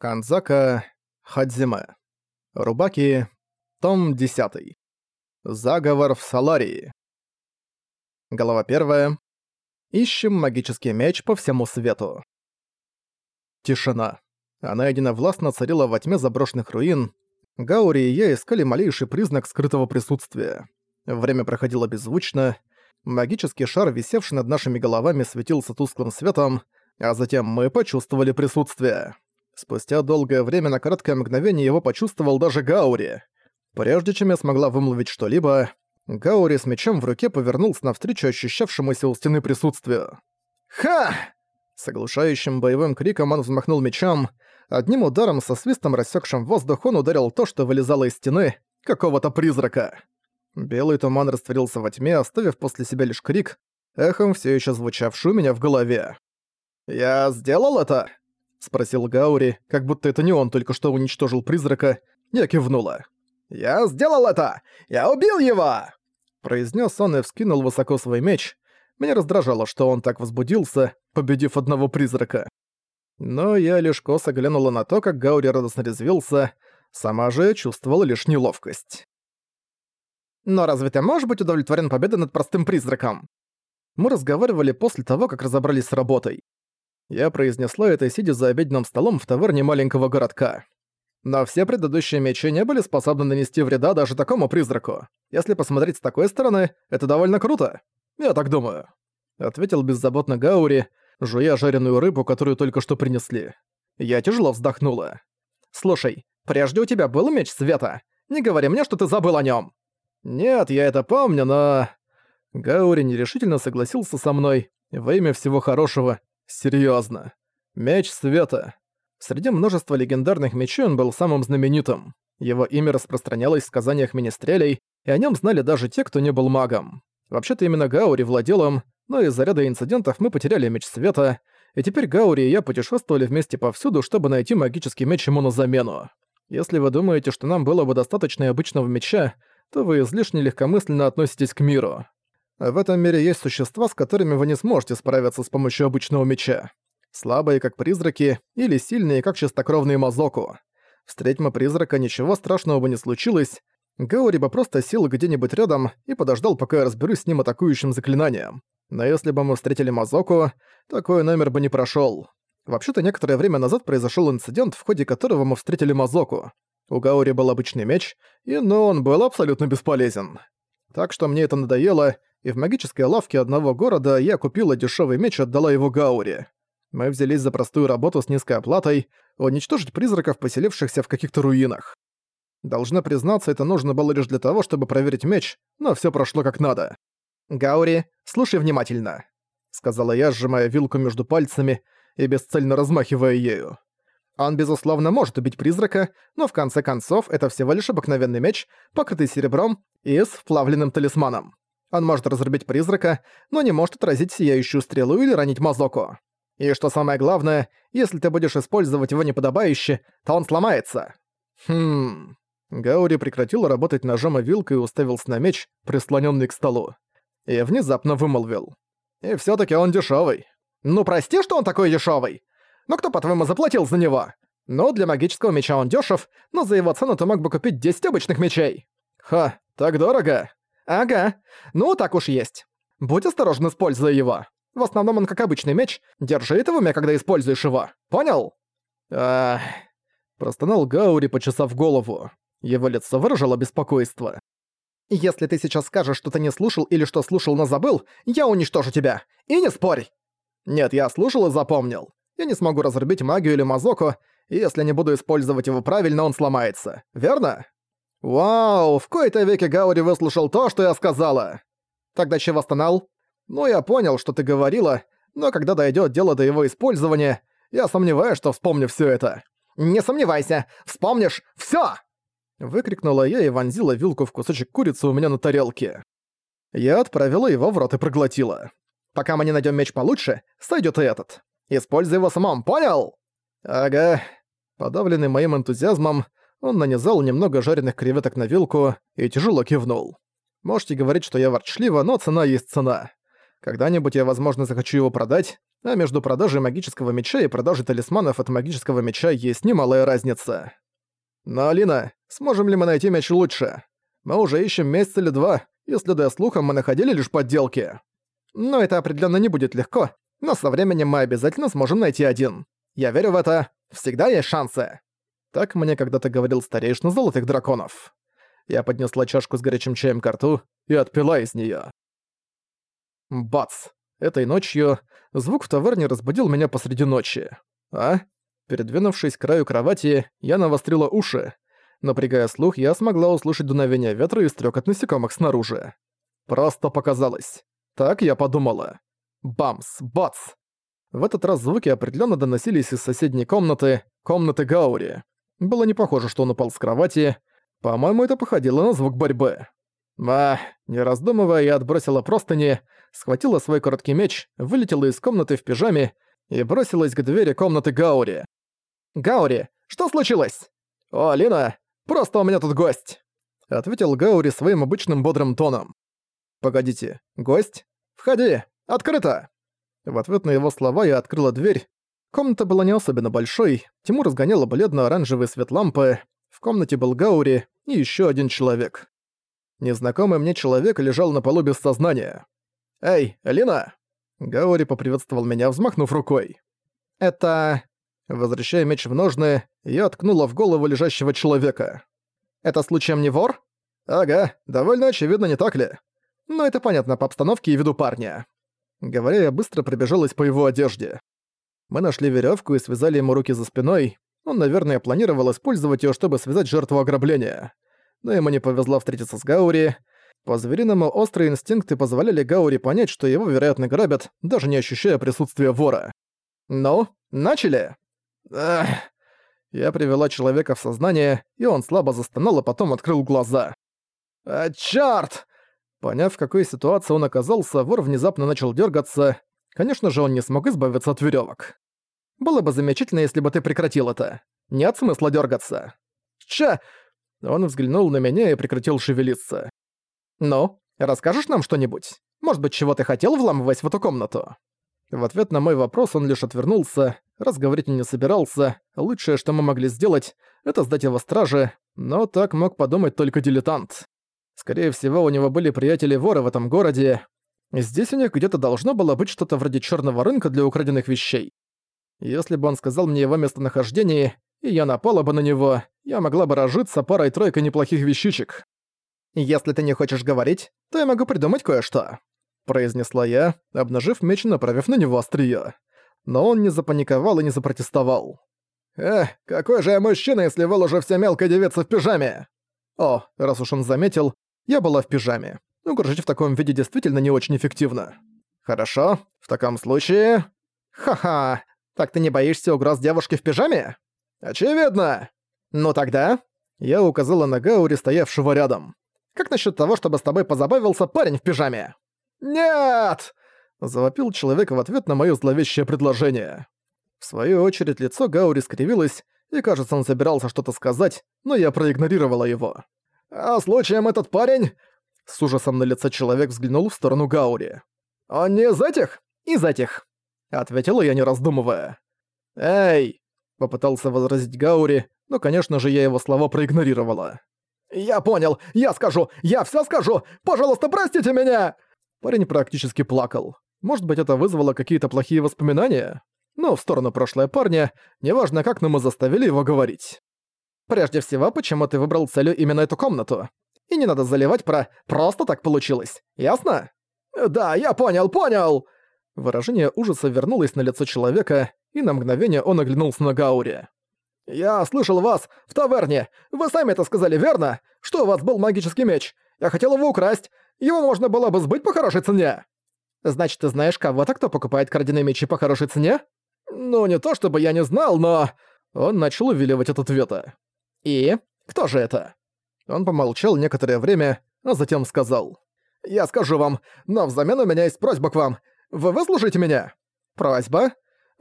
Канзака Хадзиме. Рубаки. Том 10. Заговор в Саларии. Глава 1. Ищем магический меч по всему свету. Тишина. Она единовластно царила во тьме заброшенных руин. Гаури и я искали малейший признак скрытого присутствия. Время проходило беззвучно. Магический шар, висевший над нашими головами, светился тусклым светом, а затем мы почувствовали присутствие. Спустя долгое время на короткое мгновение его почувствовал даже Гаури. Прежде чем я смогла вымолвить что-либо, Гаури с мечом в руке повернулся навстречу ощущавшемуся у стены присутствию. «Ха!» С оглушающим боевым криком он взмахнул мечом. Одним ударом со свистом рассекшим воздух он ударил то, что вылезало из стены, какого-то призрака. Белый туман растворился во тьме, оставив после себя лишь крик, эхом все еще звучавший у меня в голове. «Я сделал это?» Спросил Гаури, как будто это не он только что уничтожил призрака. Я кивнула. «Я сделал это! Я убил его!» Произнес он и вскинул высоко свой меч. Меня раздражало, что он так возбудился, победив одного призрака. Но я лишь косо глянула на то, как Гаури радостно резвился, сама же чувствовала лишь неловкость. «Но разве ты можешь быть удовлетворен победой над простым призраком?» Мы разговаривали после того, как разобрались с работой. Я произнесла это, сидя за обеденным столом в таверне маленького городка. Но все предыдущие мечи не были способны нанести вреда даже такому призраку. Если посмотреть с такой стороны, это довольно круто. Я так думаю. Ответил беззаботно Гаури, жуя жареную рыбу, которую только что принесли. Я тяжело вздохнула. «Слушай, прежде у тебя был меч света. Не говори мне, что ты забыл о нем. «Нет, я это помню, но...» Гаури нерешительно согласился со мной во имя всего хорошего Серьезно. Меч света. Среди множества легендарных мечей он был самым знаменитым. Его имя распространялось в сказаниях министрелей, и о нем знали даже те, кто не был магом. Вообще-то именно Гаури владел им, но из-за ряда инцидентов мы потеряли меч света, и теперь Гаури и я путешествовали вместе повсюду, чтобы найти магический меч ему на замену. Если вы думаете, что нам было бы достаточно обычного меча, то вы излишне легкомысленно относитесь к миру. В этом мире есть существа, с которыми вы не сможете справиться с помощью обычного меча. Слабые, как призраки, или сильные, как чистокровные Мазоку. Встреть мы призрака, ничего страшного бы не случилось. Гаури бы просто сел где-нибудь рядом и подождал, пока я разберусь с ним атакующим заклинанием. Но если бы мы встретили Мазоку, такой номер бы не прошёл. Вообще-то некоторое время назад произошёл инцидент, в ходе которого мы встретили Мазоку. У Гаури был обычный меч, и но он был абсолютно бесполезен. Так что мне это надоело, и в магической лавке одного города я купила дешевый меч и отдала его Гауре. Мы взялись за простую работу с низкой оплатой — уничтожить призраков, поселившихся в каких-то руинах. Должна признаться, это нужно было лишь для того, чтобы проверить меч, но все прошло как надо. «Гаури, слушай внимательно», — сказала я, сжимая вилку между пальцами и бесцельно размахивая ею. Он, безусловно, может убить призрака, но в конце концов это всего лишь обыкновенный меч, покрытый серебром и с вплавленным талисманом. Он может разрубить призрака, но не может отразить сияющую стрелу или ранить Мазоку. И что самое главное, если ты будешь использовать его неподобающе, то он сломается. Хм... Гаури прекратил работать ножом и вилкой и уставился на меч, прислоненный к столу. И внезапно вымолвил. И все таки он дешевый. Ну прости, что он такой дешевый. Но кто, по-твоему, заплатил за него? Ну, для магического меча он дешев, но за его цену ты мог бы купить 10 обычных мечей. Ха, так дорого. «Ага. Ну, так уж есть. Будь осторожен, используя его. В основном он как обычный меч. Держи это в уме, когда используешь его. Понял?» «Ах...» Простонал Гаури, почесав голову. Его лицо выражало беспокойство. «Если ты сейчас скажешь, что ты не слушал или что слушал, но забыл, я уничтожу тебя. И не спорь!» «Нет, я слушал и запомнил. Я не смогу разрубить магию или мазоку, и если не буду использовать его правильно, он сломается. Верно?» «Вау, в кои-то веке Гаури выслушал то, что я сказала!» «Тогда чего стонал?» «Ну, я понял, что ты говорила, но когда дойдёт дело до его использования, я сомневаюсь, что вспомню всё это». «Не сомневайся! Вспомнишь всё!» Выкрикнула я и вонзила вилку в кусочек курицы у меня на тарелке. Я отправила его в рот и проглотила. «Пока мы не найдём меч получше, сойдёт и этот. Используй его самом, понял?» «Ага». Подавленный моим энтузиазмом, он нанизал немного жареных креветок на вилку и тяжело кивнул. Можете говорить, что я ворчлива, но цена есть цена. Когда-нибудь я, возможно, захочу его продать, а между продажей магического меча и продажей талисманов от магического меча есть немалая разница. Но, Алина, сможем ли мы найти меч лучше? Мы уже ищем месяц или два, и, следуя слухам, мы находили лишь подделки. Но это определенно не будет легко, но со временем мы обязательно сможем найти один. Я верю в это. Всегда есть шансы. Так мне когда-то говорил старейшина золотых драконов. Я поднесла чашку с горячим чаем к рту и отпила из неё. Бац! Этой ночью звук в таверне разбудил меня посреди ночи. А? Передвинувшись к краю кровати, я навострила уши. Напрягая слух, я смогла услышать дуновение ветра и стрёкот насекомых снаружи. Просто показалось. Так я подумала. Бамс, бац! В этот раз звуки определенно доносились из соседней комнаты, комнаты Гаури. Было не похоже, что он упал с кровати. По-моему, это походило на звук борьбы. А, не раздумывая, я отбросила простыни, схватила свой короткий меч, вылетела из комнаты в пижаме и бросилась к двери комнаты Гаури. «Гаури, что случилось?» «О, Лина, просто у меня тут гость!» Ответил Гаури своим обычным бодрым тоном. «Погодите, гость? Входи! Открыто!» В ответ на его слова я открыла дверь. Комната была не особенно большой, Тимур разгоняла бледно-оранжевый свет лампы, в комнате был Гаури и еще один человек. Незнакомый мне человек лежал на полу без сознания. «Эй, Лина!» Гаури поприветствовал меня, взмахнув рукой. «Это...» Возвращая меч в ножны, я ткнула в голову лежащего человека. «Это случаем не вор?» «Ага, довольно очевидно, не так ли?» «Но это понятно по обстановке и виду парня». Говоря, я быстро пробежалась по его одежде. Мы нашли веревку и связали ему руки за спиной. Он, наверное, планировал использовать ее, чтобы связать жертву ограбления. Но ему не повезло встретиться с Гаури. По-звериному острые инстинкты позволяли Гаури понять, что его, вероятно, грабят, даже не ощущая присутствия вора. «Ну, начали?» Эх. Я привела человека в сознание, и он слабо застонал, а потом открыл глаза. «А, чёрт!» Поняв, в какой ситуации он оказался, вор внезапно начал дергаться. Конечно же, он не смог избавиться от веревок. Было бы замечательно, если бы ты прекратил это. Нет смысла дергаться. Ча! Он взглянул на меня и прекратил шевелиться. «Ну, расскажешь нам что-нибудь? Может быть, чего ты хотел, вламываясь в эту комнату?» В ответ на мой вопрос он лишь отвернулся, разговаривать не собирался, лучшее, что мы могли сделать, это сдать его страже, но так мог подумать только дилетант. Скорее всего, у него были приятели-воры в этом городе. Здесь у них где-то должно было быть что-то вроде черного рынка для украденных вещей. Если бы он сказал мне его местонахождение, и я напала бы на него, я могла бы разжиться парой-тройкой неплохих вещичек. «Если ты не хочешь говорить, то я могу придумать кое-что», — произнесла я, обнажив меч и направив на него острие. Но он не запаниковал и не запротестовал. «Эх, какой же я мужчина, если выложу все мелкой девицы в пижаме!» О, раз уж он заметил, я была в пижаме. Угрожать в таком виде действительно не очень эффективно. Хорошо, в таком случае... Ха-ха, так ты не боишься угроз девушки в пижаме? Очевидно. Ну тогда... Я указала на Гаури, стоявшего рядом. Как насчет того, чтобы с тобой позабавился парень в пижаме? Нет! Завопил человек в ответ на моё зловещее предложение. В свою очередь лицо Гаури скривилось, и кажется, он собирался что-то сказать, но я проигнорировала его. «А случаем этот парень...» С ужасом на лице человек взглянул в сторону Гаури. «Он не из этих?» «Из этих», — ответила я, не раздумывая. «Эй!» — попытался возразить Гаури, но, конечно же, я его слова проигнорировала. «Я понял, я скажу, я всё скажу! Пожалуйста, простите меня!» Парень практически плакал. Может быть, это вызвало какие-то плохие воспоминания? Но в сторону прошлое парня, неважно как, но мы заставили его говорить. Прежде всего, почему ты выбрал целью именно эту комнату? И не надо заливать про «просто так получилось», ясно? «Да, я понял, понял!» Выражение ужаса вернулось на лицо человека, и на мгновение он оглянулся на Гаури. «Я слышал вас в таверне. Вы сами это сказали, верно? Что у вас был магический меч. Я хотел его украсть. Его можно было бы сбыть по хорошей цене». «Значит, ты знаешь кого-то, кто покупает краденые мечи по хорошей цене?» «Ну, не то чтобы я не знал, но...» Он начал увиливать от ответа. «И? Кто же это?» Он помолчал некоторое время, а затем сказал. «Я скажу вам, но взамен у меня есть просьба к вам. Вы выслушаете меня?» «Просьба?»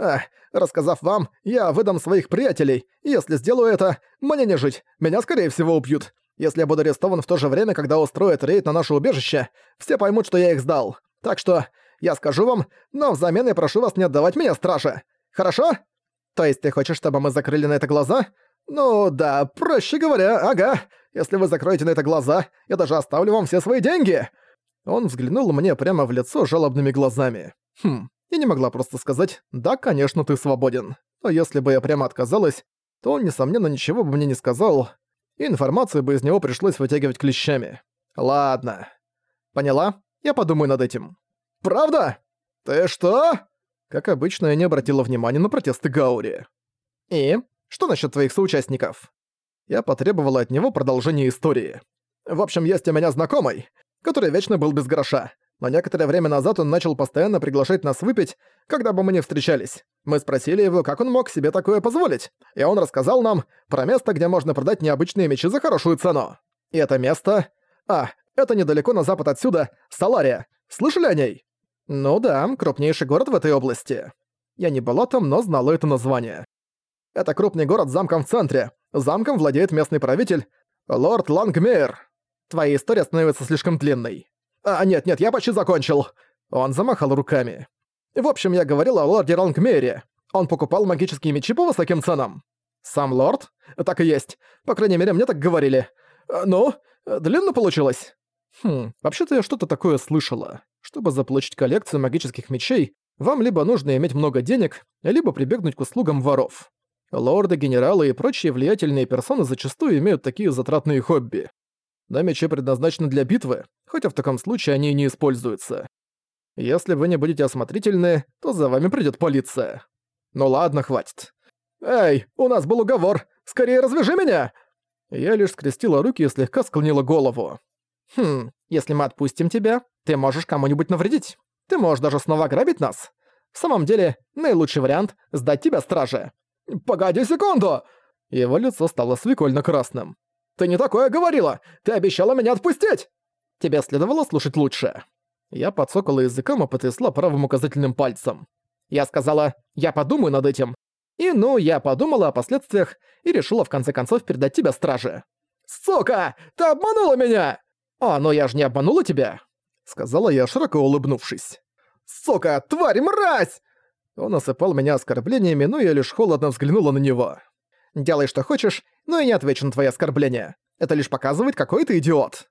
Ах, рассказав вам, я выдам своих приятелей, если сделаю это, мне не жить, меня скорее всего убьют. Если я буду арестован в то же время, когда устроят рейд на наше убежище, все поймут, что я их сдал. Так что, Я скажу вам, но взамен я прошу вас не отдавать меня страже. Хорошо? То есть ты хочешь, чтобы мы закрыли на это глаза? Ну да, проще говоря, ага. Если вы закроете на это глаза, я даже оставлю вам все свои деньги. Он взглянул мне прямо в лицо жалобными глазами. Хм, я не могла просто сказать «Да, конечно, ты свободен». Но если бы я прямо отказалась, то он, несомненно, ничего бы мне не сказал, и информацию бы из него пришлось вытягивать клещами. Ладно. Поняла? Я подумаю над этим. Правда? Ты что? Как обычно, я не обратила внимания на протесты Гаури. И? Что насчет твоих соучастников? Я потребовала от него продолжения истории. В общем, есть у меня знакомый, который вечно был без гроша. Но некоторое время назад он начал постоянно приглашать нас выпить, когда бы мы не встречались. Мы спросили его, как он мог себе такое позволить, и он рассказал нам про место, где можно продать необычные мечи за хорошую цену. И это место... А, это недалеко на запад отсюда, Салария. Слышали о ней? Ну да, крупнейший город в этой области. Я не была там, но знала это название. Это крупный город с замком в центре. Замком владеет местный правитель, лорд Лангмейр. Твоя история становится слишком длинной. А, нет-нет, я почти закончил. Он замахал руками. В общем, я говорил о лорде Лангмейре. Он покупал магические мечи по высоким ценам. Сам лорд? Так и есть. По крайней мере, мне так говорили. А, ну, длинно получилось? Хм, вообще-то я что-то такое слышала. Чтобы заполучить коллекцию магических мечей, вам либо нужно иметь много денег, либо прибегнуть к услугам воров. Лорды, генералы и прочие влиятельные персоны зачастую имеют такие затратные хобби. Но мечи предназначены для битвы, хотя в таком случае они и не используются. Если вы не будете осмотрительны, то за вами придёт полиция. Ну ладно, хватит. «Эй, у нас был уговор! Скорее развяжи меня!» Я лишь скрестила руки и слегка склонила голову. «Хм, если мы отпустим тебя, ты можешь кому-нибудь навредить. Ты можешь даже снова грабить нас. В самом деле, наилучший вариант — сдать тебя страже. «Погоди секунду!» Его лицо стало свекольно красным. «Ты не такое говорила! Ты обещала меня отпустить!» «Тебе следовало слушать лучше». Я подсокала языком и потрясла правым указательным пальцем. Я сказала «Я подумаю над этим». И ну, я подумала о последствиях и решила в конце концов передать тебя страже. «Сука! Ты обманула меня!» «А, но я же не обманула тебя!» Сказала я, широко улыбнувшись. «Сука! Тварь, мразь!» Он осыпал меня оскорблениями, но я лишь холодно взглянула на него. «Делай, что хочешь, но я не отвечу на твои оскорбления. Это лишь показывает, какой ты идиот».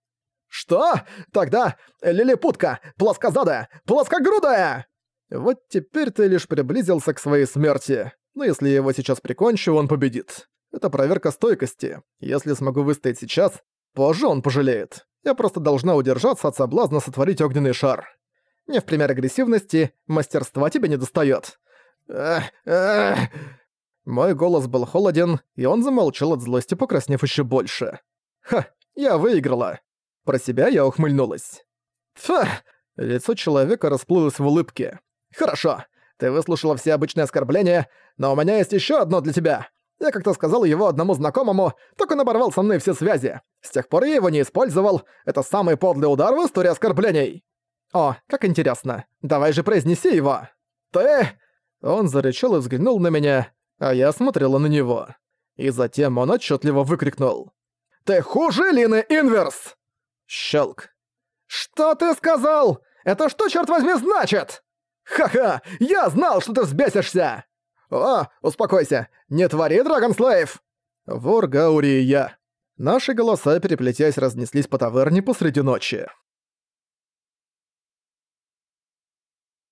«Что? Тогда лилипутка, плоскозадая, плоскогрудая!» Вот теперь ты лишь приблизился к своей смерти. Но если я его сейчас прикончу, он победит. Это проверка стойкости. Если смогу выстоять сейчас, позже он пожалеет. Я просто должна удержаться от соблазна сотворить огненный шар. Не в пример агрессивности, мастерства тебе не достаёт. Мой голос был холоден, и он замолчал от злости, покраснев ещё больше. Ха, я выиграла. Про себя я ухмыльнулась. Фа! Лицо человека расплылось в улыбке. Хорошо, ты выслушала все обычные оскорбления, но у меня есть ещё одно для тебя. Я как-то сказал его одному знакомому, так он оборвал со мной все связи. С тех пор я его не использовал. Это самый подлый удар в истории оскорблений. «О, как интересно. Давай же произнеси его!» «Ты...» Он зарычал и взглянул на меня, а я смотрела на него. И затем он отчетливо выкрикнул. «Ты хуже Лины Инверс!» Щелк. «Что ты сказал? Это что, черт возьми, значит?» «Ха-ха! Я знал, что ты взбесишься!» «О, успокойся! Не твори, Драгонслейв!» Вор Гаури и я. Наши голоса, переплетясь, разнеслись по таверне посреди ночи.